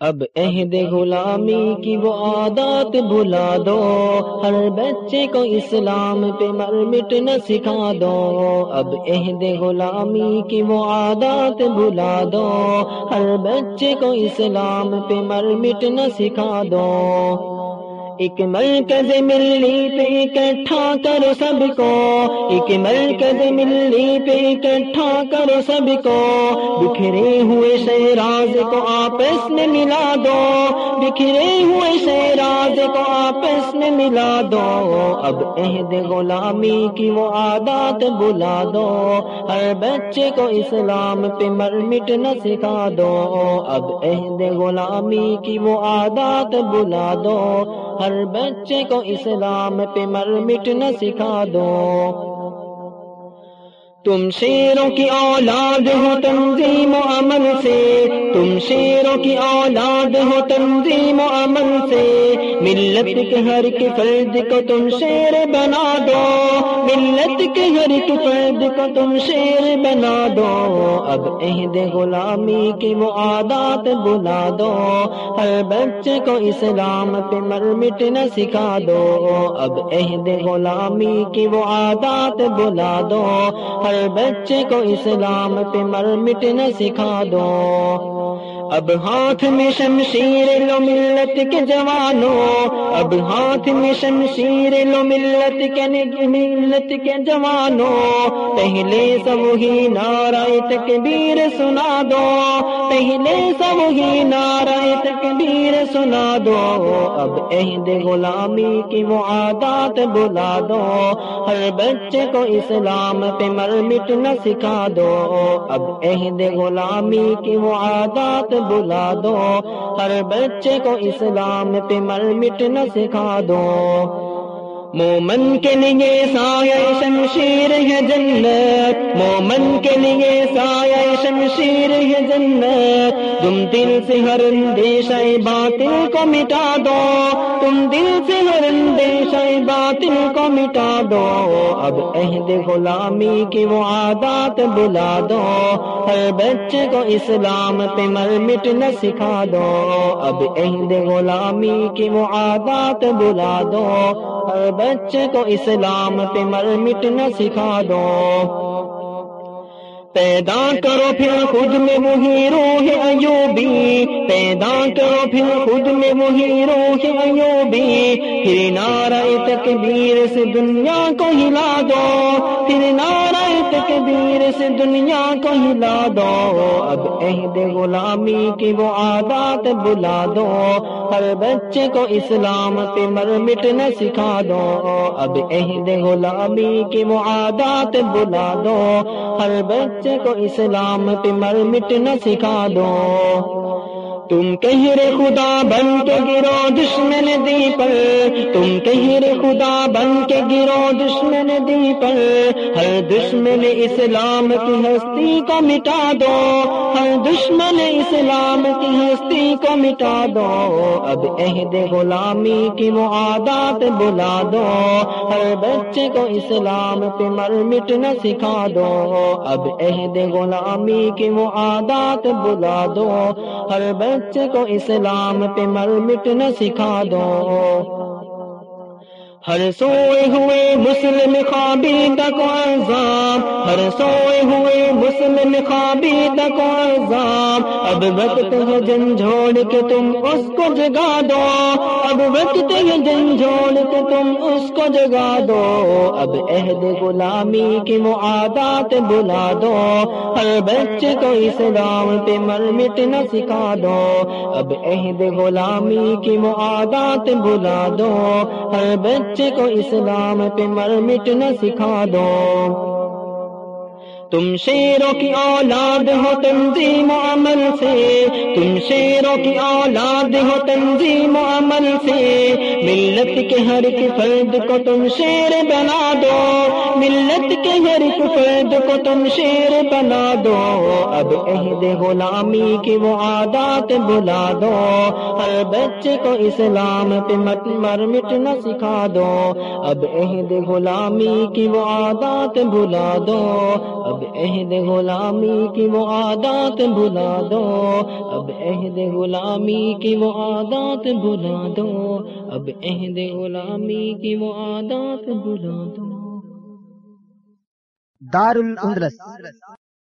اب عہد غلامی کی وہ عادات بھلا دو، ہر بچے کو اسلام پہ مر مٹنا سکھا دو۔ اب عہد غلامی کی وہ عادات بھلا دو، ہر بچے کو اسلام پہ مر مٹنا سکھا دو۔ ایک مرکز ملی پہ اکٹھا کرو سب کو، ایک مرکز ملی پہ اکٹھا کرو سب کو۔ بکھرے ہوئے شہراز کو آپس میں ملا دو۔ بکھرے ہوئے شہراز کو آپس میں ملا دو۔ اب عہد غلامی کی وہ عادات بلا دو۔ ہر بچے کو اسلام پہ مر مٹ نہ سکھا دو۔ اب عہد غلامی کی وہ عادات بلا دو۔ ہر بچے کو اسلام پہ مر مٹ نہ سکھا دو۔ تم شیروں کی اولاد ہو، تنظیم و عمل سے تم شیروں کی اولاد ہو تنظیم و امن سے۔ ملت کے ہر ایک فرد کو تم شیر بنا دو۔ ملت کے ہر ایک فرد کو تم شیر بنا دو۔ اب عہد غلامی کی وہ عادات بلا دو۔ ہر بچے کو اسلام پہ مر مٹنا سکھا دو۔ اب عہد غلامی کی وہ عادات بلا دو۔ ہر بچے کو اسلام پہ مر مٹنا سکھا دو۔ اب ہاتھ میں شمشیر لو ملت کے جوانوں، اب ہاتھ میں شمشیر لو ملت کے ملت کے جوانوں۔ پہلے سب ہی نعرہ تکبیر سنا دو۔ پہلے سب ہی نعرہ تکبیر سنا دو۔ اب عہد غلامی کی وہ عادات بلا دو۔ ہر بچے کو اسلام پہ مر مٹنا سکھا دو۔ اب عہد غلامی کی وہ عادات بلا دو ہر بچے کو اسلام پہ مر مٹنا سکھا دو۔ مومن کے لیے سایہ شمشیر ہے جنت، مومن کے لیے سایہ شمشیر ہے جنت۔ تم دل سے ہر اندیش باطل کو مٹا دو، تم دل سے ہر اندیش باطل کو مٹا دو۔ اب عہد غلامی کی وہ عادات بلا دو، ہر بچے کو اسلام پہ مر مٹ نہ سکھا دو۔ اب عہد غلامی کی وہ عادات بلا دو، ہر بچے کو اسلام پہ مر مٹنا سکھا دو۔ پیدا کرو پھر خود میں وہی روح ایوبی۔ پیدا کرو پھر خود میں وہی روح ایوبی۔ پھر نعرہ تکبیر سے دنیا کو ہلا دو۔ پھر نعرہ اس دنیا کو ہلا دو۔ اب عہد غلامی کی وہ عادات بلا دو۔ ہر بچے کو اسلام پہ مر مٹنا سکھا دو۔ اب عہد غلامی کی وہ عادات بلا دو۔ ہر بچے کو اسلام پہ مر مٹنا سکھا دو۔ تم کہر خدا بن کے گرو دشمن دی پر تم کہر خدا بن کے گرو دشمن دی پر ہر دشمن اسلام کی ہستی کو مٹا دو، ہر دشمن اسلام کی ہستی کو مٹا دو۔ اب عہد غلامی کی وہ عادات بلا دو، ہر بچے کو اسلام پہ مر مٹ نہ سکھا دو۔ اب عہد غلامی کی وہ عادات بلا دو، ہر بچے بچے کو اسلام پہ مر مٹنا سکھا دو۔ ہر سوئے ہوئے مسلم خوابی تک عذاب۔ ہر سوئے ہوئے مسلم خوابی تک عذاب۔ اب وقت ہے جھوڑ کے تم اس کو جگا دو۔ اب وقت ہے جھوڑ کے تم اس کو جگا دو۔ اب عہد غلامی کی معادات بلا دو۔ ہر بچے کو اسلام پہ مر مٹ نہ سکھا دو۔ اب عہد غلامی کی معادات بلا دو۔ ہر بچے کو اسلام پہ مر مٹ نہ سکھا دو۔ تم شیروں کی اولاد ہو تنظیم و عمل سے۔ تم شیروں کی اولاد ہو تنظیم و عمل سے۔ ملت کے ہر ایک فرد کو تم شیر بنا دو۔ ملت کے ہر ایک فرد کو تم شیر بنا دو۔ اب عہد غلامی کی وہ عادات بلا دو۔ ہر بچے کو اسلام پہ مت مر مٹ نہ سکھا دو۔ اب عہد غلامی کی وہ عادات بلا دو۔ اب اب عہد غلامی کی وہ عادات بلا دو، اب عہد غلامی کی وہ عادات بلا دو، اب عہد غلامی کی وہ عادات بلا دو۔ دار الاندلس